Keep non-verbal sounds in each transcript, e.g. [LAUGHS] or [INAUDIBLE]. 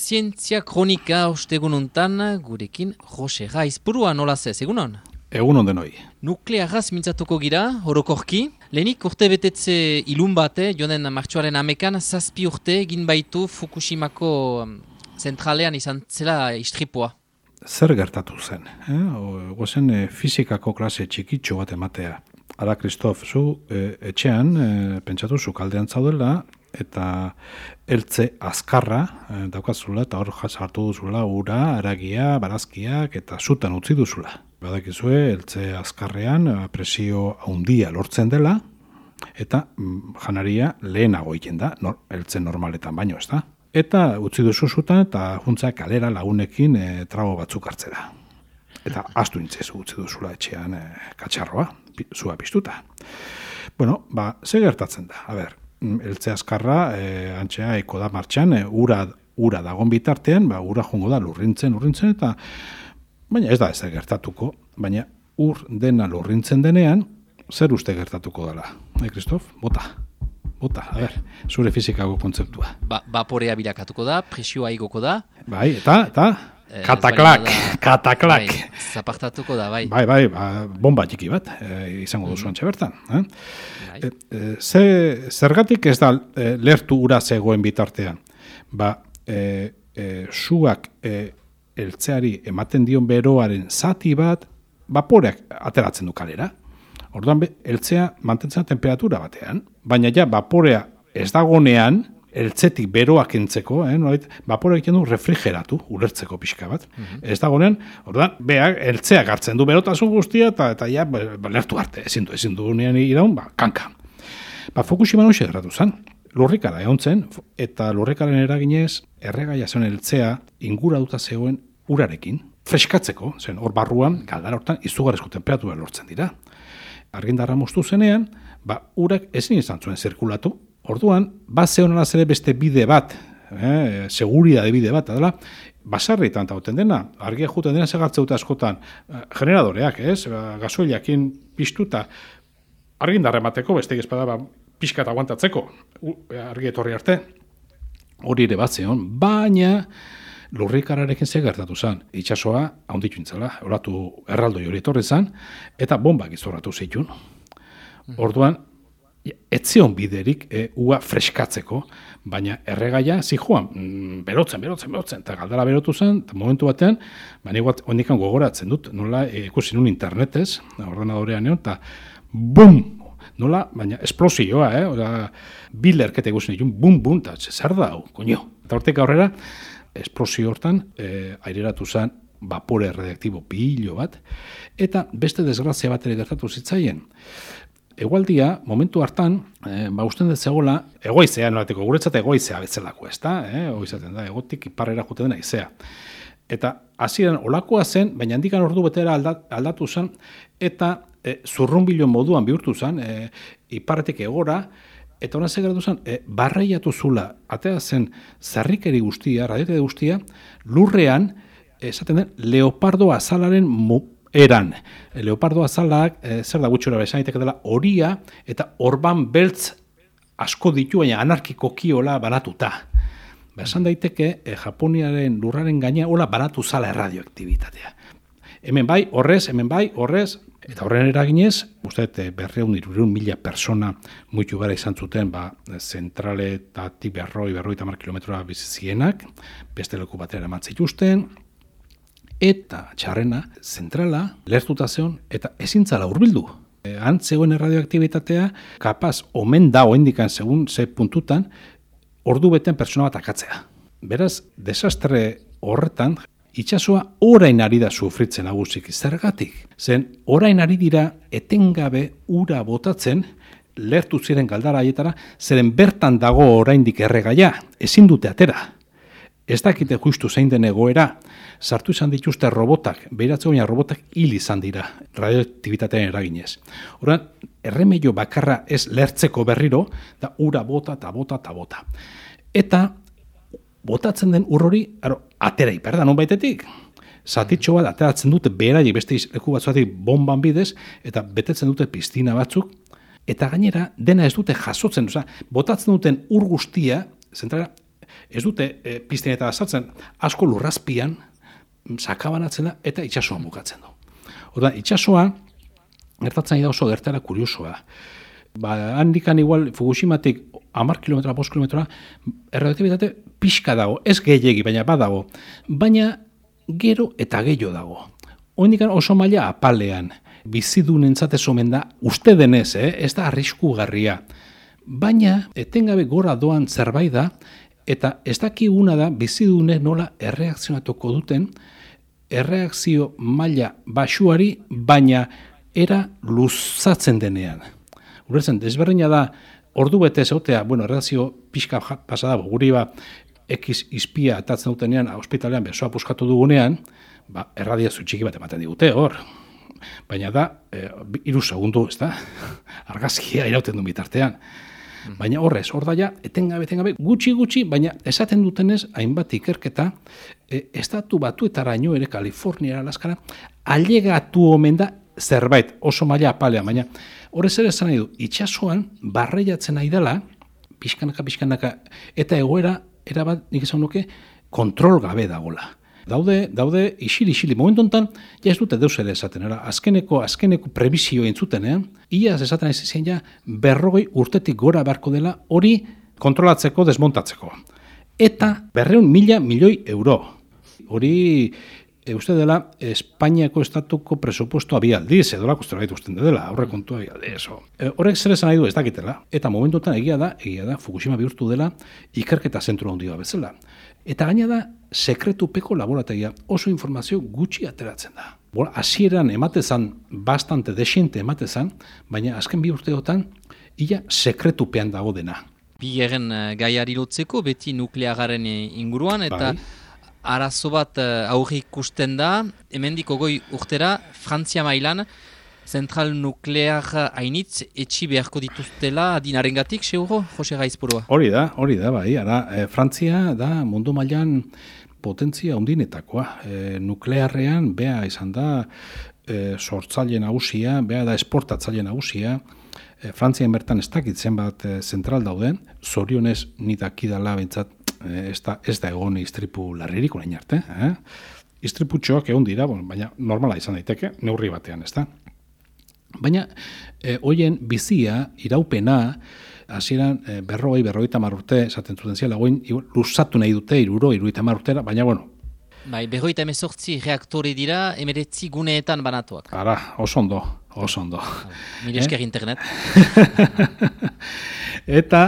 Zientzia kronika ostegun untan, gurekin Jose Raiz. Purua nola zez, egunon? Egun onden hoi. Nuklearaz mintzatuko gira, horokorki. Lehenik urte betetze ilun bate, jonen martxoaren amekan, zazpi urte egin baitu Fukushimako um, zentralean izan zela istripoa. Zer gertatu zen? Eh? Gozen e, fizikako klase txikitxo bat ematea. Ara, Kristof, zu e, etxean, e, pentsatu zu kaldean zaudela, eta eltze azkarra e, daukazula, eta hor hartu duzula ura, aragia, barazkiak, eta zutan utzi duzula. Badakizue, eltze azkarrean eh, presio handia lortzen dela, eta mm, janaria lehenago egiten da, nor, eltze normaletan baino, ez da? Eta utzi duzu zutan, eta juntza kalera lagunekin e, trago batzuk hartzera. Eta astu nintzez utzi duzula etxean e, katxarroa, zua piztuta. Bueno, ba, ze gertatzen da? A ber, eltze azkarra, e, antxea, eko da martxan, e, ura, ura dagon bitartean, ba, ura jongo da lurrintzen, lurrintzen, eta baina ez da ez gertatuko, baina ur dena lurrintzen denean, zer uste gertatuko dela? E, Kristof, bota, bota, a ber, zure fizikako kontzeptua. Ba, baporea bilakatuko da, presioa igoko da. Bai, eta, eta, Kataklak, kataklak. Zapartatuko da, bai. Bai, bai, ba, bomba txiki bat, e, izango duzu mm. antxe bertan. Eh? Bai. E, e, ze, zergatik ez da e, lertu ura zegoen bitartean? Ba, e, e, suak e, eltzeari ematen dion beroaren zati bat, baporeak ateratzen du kalera. Orduan, eltzea mantentzen temperatura batean, baina ja, baporea ez dagonean, eltzetik beroak entzeko, eh, noait, bapora egiten du refrigeratu, ulertzeko pixka bat. Mm Ez dagoen, ordan, beak, eltzeak hartzen du berotasun guztia, eta eta ja, ba, ba, lertu arte, ezin du, ezin du nian iraun, ba, kanka. Ba, Fukushima noxe gerratu zen, lurrikara egon zen, eta lurrikaren eraginez, erregaia zen eltzea ingura duta zegoen urarekin, freskatzeko, zen hor barruan, galdara hortan, izugarrezko temperatura lortzen dira. Argindarra moztu zenean, ba, urak ezin izan zuen zirkulatu, Orduan, bat zehonara zere beste bide bat, eh, seguria de bide bat, adela, basarritan tauten dena, argia juten dena segartzeuta askotan, eh, generadoreak, ez, ba, gasoiliakin piztuta, argin darremateko, beste gezpada, ba, pixka eta aguantatzeko, argi etorri arte, hori ere bat zeon, baina, lurrikararekin ze gertatu zen, itxasoa, haunditu intzela, oratu erraldo hori etorri zen, eta bombak izorratu zitun. Mm. Orduan, etzion biderik e, ua freskatzeko, baina erregaia zi joan, mm, berotzen, berotzen, berotzen, eta galdara berotu zen, eta momentu batean, baina iguat ondikan gogoratzen dut, nola e, ikusi nun internetez, ordenadorean egon, eta bum, nola, baina esplosioa, eh, ora, bilerkete ikusi nitun, bum, bum, eta zer da, koño. Eta hortek aurrera, esplosio hortan, e, aireratu zen, vapore radioaktibo pilo bat, eta beste desgrazia bat ere gertatu zitzaien. Egualdia, momentu hartan, e, ba usten dut zegoela, egoizea, nolateko, guretzat egoizea betzelako, ez da, e, egoizaten da, egotik iparrera juten dena izea. Eta hasieran olakoa zen, baina handikan ordu betera aldatu zen, eta e, zurrunbilo moduan bihurtu zen, e, iparretik egora, eta hona zegaratu zen, e, barreiatu zula, atea zen, zarrikeri guztia, radiotede guztia, lurrean, esaten den, leopardo azalaren eran. Leopardo azalak, e, zer da gutxura bezanitek dela, horia eta orban beltz asko ditu, baina anarkiko kiola banatuta. Ba, esan daiteke, e, Japoniaren lurraren gaina, hola banatu zala erradioaktibitatea. Hemen bai, horrez, hemen bai, horrez, eta horren eraginez, uste, e, berreun irurun mila persona muitu gara izan zuten, ba, zentrale eta berroi, berroi tamar kilometroa bizizienak, beste leku batera ematzituzten, eta txarrena zentrala lertuta zeon eta ezintzala hurbildu. E, antzegoen erradioaktibitatea kapaz omen da oendikan segun ze puntutan ordu beten persona bat akatzea. Beraz, desastre horretan itsasoa orain ari da sufritzen agusik zergatik. Zen orain ari dira etengabe ura botatzen lertu ziren galdara haietara, zeren bertan dago oraindik erregaia, ezin dute atera. Ez dakite justu zein den egoera, sartu izan dituzte robotak, behiratze baina robotak hil izan dira, radioaktibitatean eraginez. Horan, erremeio bakarra ez lertzeko berriro, da ura bota eta bota eta bota. Eta, botatzen den urrori, aro, atera iperda, non baitetik? Zatitxo bat, ateratzen dute beraiek beste leku batzuatik bomban bidez, eta betetzen dute piztina batzuk, eta gainera, dena ez dute jasotzen, oza, botatzen duten ur guztia, zentrala, Ez dute e, pizten azaltzen, asko lurrazpian, sakabanatzen da, eta itxasoan bukatzen du. Oda, itxasoa, gertatzen da oso gertara kuriosoa. Ba, handikan igual Fukushimatik amar kilometra, bost kilometra, erradiotibitate pixka dago, ez gehiagi, baina badago. Baina gero eta gehiago dago. Oindikan oso maila apalean, bizidun entzate zomen da, uste denez, eh? ez da arrisku garria. Baina, etengabe gora doan zerbait da, eta ez dakiguna da bizidune nola erreakzionatuko duten, erreakzio maila basuari, baina era luzatzen denean. Uretzen, desberdina da, ordu bete zautea, bueno, erreakzio pixka pasada, guri ba, ekiz izpia atatzen dutenean, hospitalean besoa puskatu dugunean, ba, erradiazio txiki bat ematen digute, hor. Baina da, e, iru segundu, ez da, [LAUGHS] argazkia irauten du bitartean. Baina horrez, hor daia, etengabe, etengabe, gutxi gutxi, baina esaten dutenez, hainbat ikerketa, e, estatu batuetara ino ere Kalifornia alaskara, ailegatu omen da zerbait, oso maila apalea, baina horrez ere esan nahi du, itxasuan, barreiatzen nahi dela, pixkanaka, pixkanaka, eta egoera, erabat, nik esan nuke, kontrol gabe dagola daude, daude isili isili. Momentu hontan ja ez dute deus ere esaten. Era azkeneko azkeneko prebizio entzuten eh? Ia esaten ez zen ja berrogei urtetik gora beharko dela hori kontrolatzeko desmontatzeko. Eta berreun mila milioi euro. Hori e, uste dela Espainiako estatuko presupuesto abialdiz, edo lako zera usten dela, aurre kontu abialdiz. E, horrek zer esan nahi du ez dakitela, eta momentuetan egia da, egia da, Fukushima bihurtu dela ikerketa zentru handia bezala. Eta gaina da, sekretupeko laborategia oso informazio gutxi ateratzen da. Bola, hasieran ematezan, bastante desiente ematezan, baina azken bi urteotan, ia sekretupean dago dena. Bi egen uh, gaiari lotzeko, beti nukleagaren inguruan, eta bai. arazo bat uh, aurri ikusten da, hemendik ogoi urtera, Frantzia mailan, zentral nuklear hainitz etxi beharko dituztela adinaren gatik, seuro, Jose Gaizpurua? Hori da, hori da, bai, ara, e, Frantzia da mundu mailan potentzia ondinetakoa. E, nuklearrean, bea izan da, e, sortzaile nagusia, bea da esportatzaile nagusia, e, Frantzian bertan ez dakitzen bat e, zentral dauden, zorionez nitakidala bentsat e, ez, da, ez da egon iztripu larririk unain arte. Eh? Iztriputxoak egon dira, bon, baina normala izan daiteke, neurri batean, ez da? Baina, e, hoien bizia, iraupena, hasieran e, berroi, berroi tamar urte, esaten zuten ziela, goin, lusatu nahi dute, iruro, tamar urtera, baina, bueno. Bai, berroi eta emezortzi reaktore dira, emeretzi guneetan banatuak. Ara, oso ondo, oso ondo. Esker eh? internet. [LAUGHS] eta,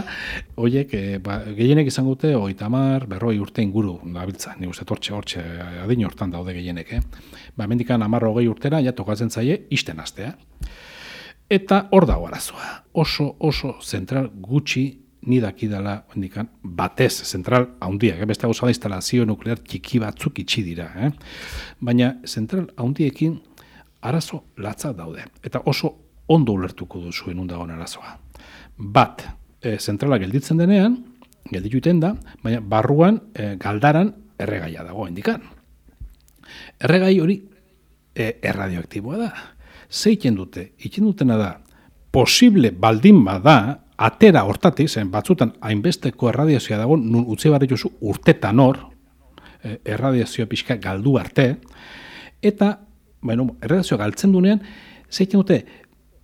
oiek, e, ba, gehienek izan gute, oi tamar, berroi urte inguru, nabiltza, nik uste tortxe, hortxe, adin hortan daude gehienek, eh? Ba, mendikan amarro hogei urtera, ja tokatzen zaie, isten astea. Eta hor dago arazoa. Oso, oso zentral gutxi nidakidala indikan, batez zentral haundiak, eh? beste gauza da instalazio nuklear txiki batzuk itxi dira. Eh? Baina zentral haundiekin arazo latza daude. Eta oso ondo ulertuko duzu dagoen arazoa. Bat, e, zentrala gelditzen denean, gelditu da, baina barruan e, galdaran erregaia dago indikan. Erregai hori e, erradioaktiboa da zeiten dute, ikin dutena da, posible baldin bada, atera hortatik, zen batzutan hainbesteko erradiazioa dago, nun utzi jozu urtetan hor, e, erradiazioa pixka galdu arte, eta, bueno, erradiazioa galtzen dunean, zeiten dute,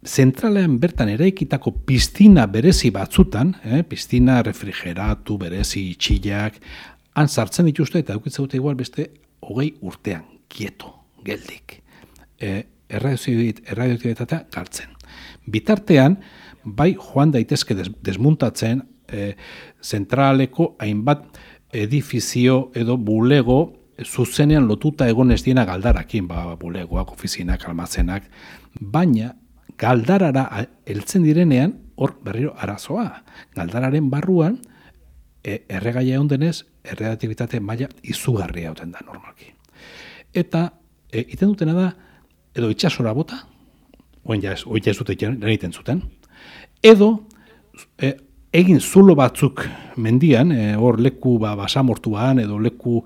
zentralean bertan eraikitako piztina berezi batzutan, eh, piztina refrigeratu, berezi, itxillak, han sartzen dituzte, eta dukitzen dute igual beste, hogei urtean, kieto, geldik. E, erradioaktibitatea galtzen. Bitartean, bai joan daitezke desmuntatzen e, zentraleko hainbat edifizio edo bulego zuzenean lotuta egon ez diena galdarakin, ba, bulegoak, ofizinak, almazenak, baina galdarara heltzen direnean, hor berriro arazoa. Galdararen barruan, e, erregaia egon denez, erredatibitate maila izugarria hauten da normalki. Eta, e, iten dutena da, edo itxasora bota, oen ja ez, oen ja ez dute egiten zuten, edo e, egin zulo batzuk mendian, e, hor leku ba, basamortuan, edo leku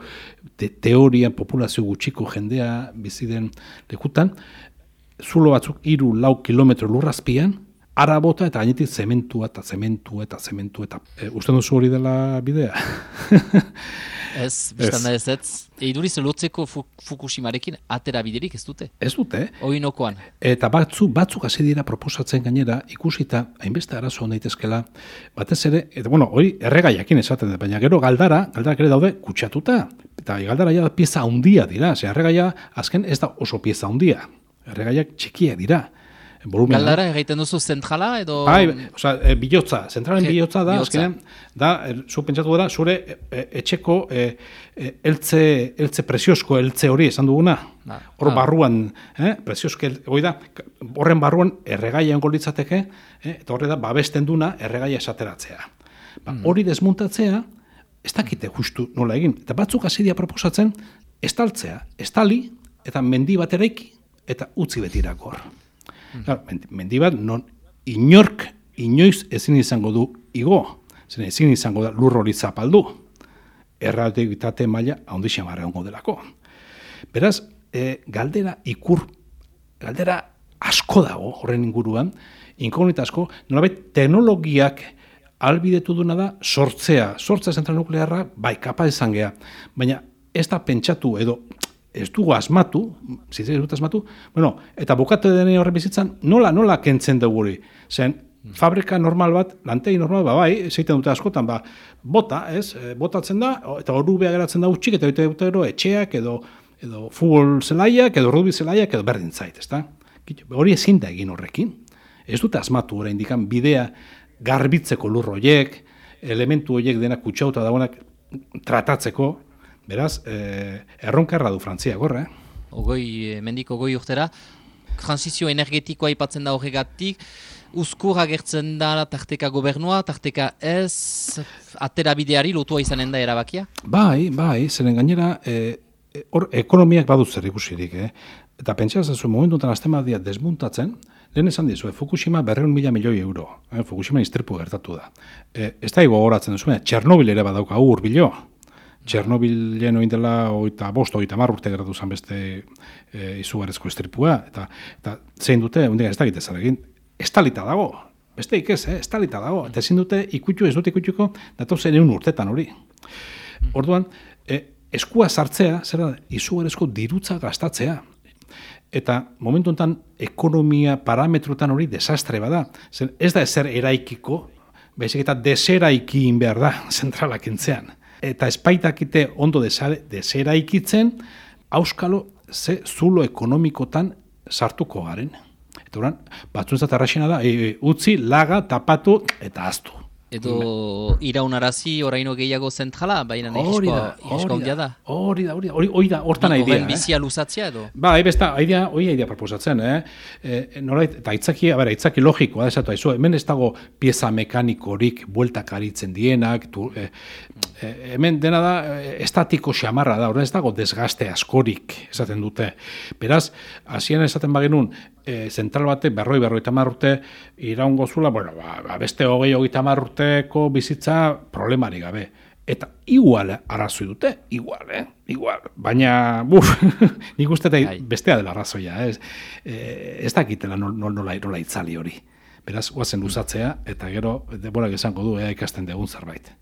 te, teorian populazio gutxiko jendea biziden lekutan, zulo batzuk iru lau kilometro lurrazpian, ara bota eta gainetik zementua eta zementua eta zementua eta e, uste duzu hori dela bidea? [LAUGHS] ez, biztan da ez ez. Eiduriz lotzeko Fukushimarekin atera biderik ez dute? Ez dute. Oinokoan. Eta batzu, batzuk hasi dira proposatzen gainera, ikusita, hainbeste arazo daitezkela, batez ere, eta bueno, hori erregaiakin esaten da, baina gero galdara, galdara ere daude kutsatuta. Eta galdara ja pieza handia dira, ze erregaia azken ez da oso pieza handia. Erregaiak txikia dira volumena. Galdara egiten duzu zentrala edo... Bai, oza, e, bilotza, zentralen bilotza da, azkenean, da, e, zu pentsatu da, zure e, etxeko e, eltze, eltze presiozko eltze hori esan duguna. Ba, Hor ah. barruan, eh, presiozko, hori da, horren barruan erregaia engolitzateke, eh, eta horre da, babesten duna erregaia esateratzea. Ba, mm. Hori desmuntatzea, ez dakite justu nola egin. Eta batzuk azidia proposatzen, estaltzea, estali, eta mendi bat eraiki, eta utzi betirakor. Mendi bat, non inork, inoiz ezin izango du igo, zen ezin izango da lur hori zapaldu, erradikitate maila ahondixen barra delako. Beraz, e, galdera ikur, galdera asko dago horren inguruan, inkognita asko, nolabait teknologiak albidetu duna da sortzea, sortzea zentral nuklearra, bai, kapa izan geha, baina ez da pentsatu edo ez dugu asmatu, zitzen dut asmatu, bueno, eta bukatu dene horre bizitzan, nola, nola kentzen dugu hori. Zen, fabrika normal bat, lantei normal, ba, bai, zeiten dute askotan, ba, bota, ez, e, botatzen da, eta hor geratzen da utxik, eta dute dute etxeak, edo, edo futbol zelaiak, edo rugby zelaiak, edo berdin zait, ez da? Hori ezin da egin horrekin. Ez dute asmatu horrein dikan bidea garbitzeko lurroiek, elementu horiek dena kutsauta daunak tratatzeko, Beraz, eh, erronkarra du Frantzia gorra, eh? Ogoi, eh, mendiko goi urtera, transizio energetikoa ipatzen da horregatik, uzkur agertzen da tarteka gobernua, tarteka ez, atera bideari lotua izanen da erabakia? Bai, bai, zeren gainera, eh, hor, ekonomiak badu zer ikusirik, eh? Eta pentsa zuen momentu enten azte desmuntatzen, lehen esan dizu, eh, Fukushima berreun mila milioi euro. Eh? Fukushima iztripu gertatu da. Eh, ez da horatzen duzu, Txernobil ere badauka ur bilo. Txernobilen oin dela oita bost, oita marrurte geratu zen beste e, izugarezko estripua, eta, eta zein dute, ondik ez da egite egin, estalita dago, beste ikez, eh? estalita dago, eta ezin dute ikutu, ez dute ikutuko, datu egun urtetan hori. Orduan, e, eskua sartzea, zer da, izugarezko dirutza gastatzea, eta momentu enten ekonomia parametrutan hori desastre bada, zer, ez da ezer eraikiko, baizik eta deseraikin behar da, [LAUGHS] zentralak entzean eta espaitakite ondo desera ikitzen, auskalo ze zulo ekonomikotan sartuko garen. Eta oran, batzuntzat da, e, utzi, laga, tapatu eta aztu. Edo iraunarazi oraino gehiago zentrala, baina hori da, hori da, hori da, hori da, hortan aidea. Horren bizia luzatzea edo? Ba, ebe ez da, aidea, hori aidea proposatzen, eh? E, nola, eta aitzaki, a ber, aitzaki logikoa, da esatu, haizu, hemen ez dago pieza mekanikorik bueltak aritzen dienak, tu, e, hemen dena da, estatiko xamarra da, horren ez dago desgaste askorik, esaten dute. Beraz, hasien esaten bagenun, e, zentral bate, berroi, berroi tamarrute, iraungo zula, bueno, ba, ba, beste hogei, hogei tamarruteko bizitza problemari gabe. Eta igual arrazoi dute, igual, eh? igual. Baina, buf, [LAUGHS] nik uste eta bai. bestea dela arrazoia, ez, e, ez dakitela nola, nola, nola itzali hori. Beraz, guazen luzatzea, eta gero, deborak esango du, ea ikasten dugun zerbait.